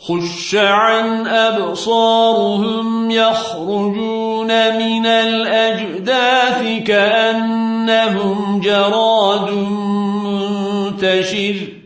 خش عن أبصارهم يخرجون من الأجداث كأنهم جراد منتشر.